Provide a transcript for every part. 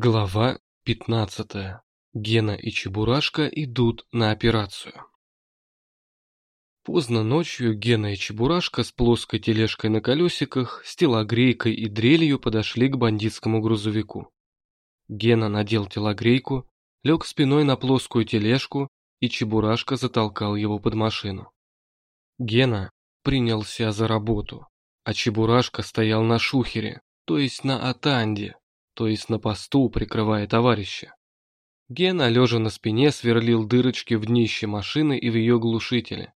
Глава 15. Гена и Чебурашка идут на операцию. Поздно ночью Гена и Чебурашка с плоской тележкой на колесиках, с телогрейкой и дрелью подошли к бандитскому грузовику. Гена надел телогрейку, лег спиной на плоскую тележку, и Чебурашка затолкал его под машину. Гена принялся за работу, а Чебурашка стоял на шухере, то есть на атанде, то есть на посту, прикрывая товарища. Гена, лежа на спине, сверлил дырочки в днище машины и в ее глушителе.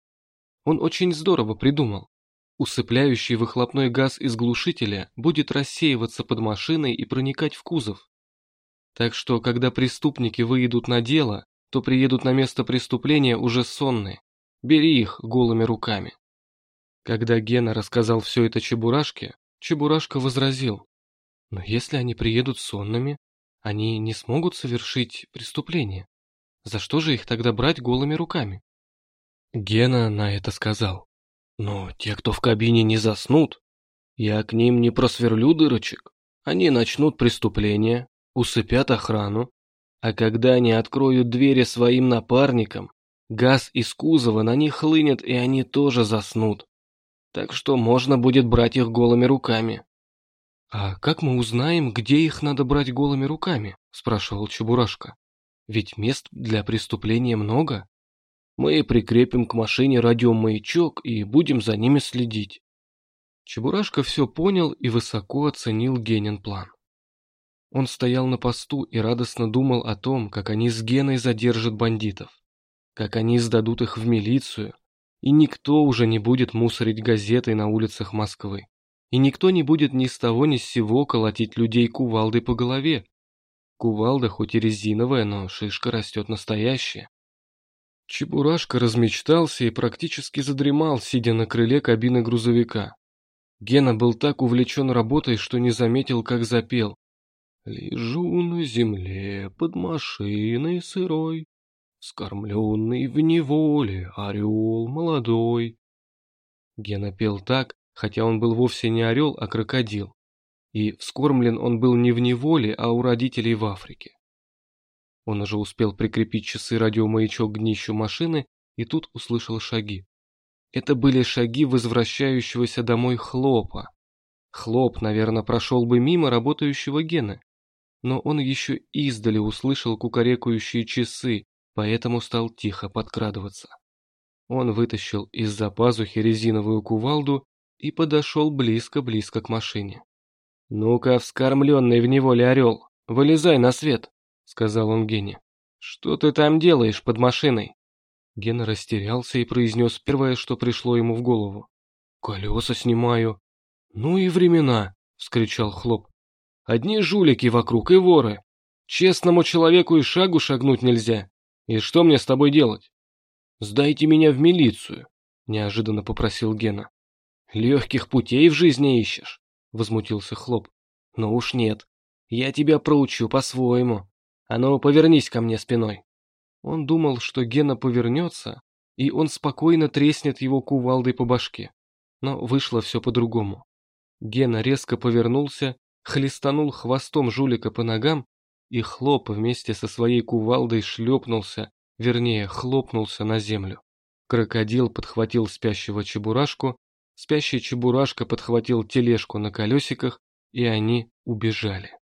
Он очень здорово придумал. Усыпляющий выхлопной газ из глушителя будет рассеиваться под машиной и проникать в кузов. Так что, когда преступники выйдут на дело, то приедут на место преступления уже сонные. Бери их голыми руками. Когда Гена рассказал все это Чебурашке, Чебурашка возразил. Но если они приедут сонными, они не смогут совершить преступление. За что же их тогда брать голыми руками? Гена на это сказал. Но те, кто в кабине не заснут, я к ним не просверлю дырочек. Они начнут преступление, усыпят охрану, а когда они откроют двери своим напарникам, газ из кузова на них хлынет, и они тоже заснут. Так что можно будет брать их голыми руками. «А как мы узнаем, где их надо брать голыми руками?» – спрашивал Чебурашка. «Ведь мест для преступления много. Мы прикрепим к машине радиомаячок и будем за ними следить». Чебурашка все понял и высоко оценил Генин план. Он стоял на посту и радостно думал о том, как они с Геной задержат бандитов, как они сдадут их в милицию, и никто уже не будет мусорить газетой на улицах Москвы и никто не будет ни с того ни с сего колотить людей кувалдой по голове. Кувалда хоть и резиновая, но шишка растет настоящая. Чебурашка размечтался и практически задремал, сидя на крыле кабины грузовика. Гена был так увлечен работой, что не заметил, как запел. «Лежу на земле под машиной сырой, скормленный в неволе орел молодой». Гена пел так, хотя он был вовсе не орел, а крокодил. И вскормлен он был не в неволе, а у родителей в Африке. Он уже успел прикрепить часы радиомаячок к днищу машины, и тут услышал шаги. Это были шаги возвращающегося домой хлопа. Хлоп, наверное, прошел бы мимо работающего Гены. Но он еще издали услышал кукарекающие часы, поэтому стал тихо подкрадываться. Он вытащил из-за пазухи резиновую кувалду и подошел близко-близко к машине. «Ну-ка, вскормленный в неволе орел, вылезай на свет», — сказал он Гене. «Что ты там делаешь под машиной?» Гена растерялся и произнес первое, что пришло ему в голову. «Колеса снимаю». «Ну и времена», — вскричал Хлоп. «Одни жулики вокруг и воры. Честному человеку и шагу шагнуть нельзя. И что мне с тобой делать?» «Сдайте меня в милицию», — неожиданно попросил Гена. «Легких путей в жизни ищешь?» — возмутился Хлоп. «Ну уж нет. Я тебя проучу по-своему. А ну, повернись ко мне спиной». Он думал, что Гена повернется, и он спокойно треснет его кувалдой по башке. Но вышло все по-другому. Гена резко повернулся, хлестанул хвостом жулика по ногам, и хлоп вместе со своей кувалдой шлепнулся, вернее, хлопнулся на землю. Крокодил подхватил спящего чебурашку Спящий Чебурашка подхватил тележку на колесиках, и они убежали.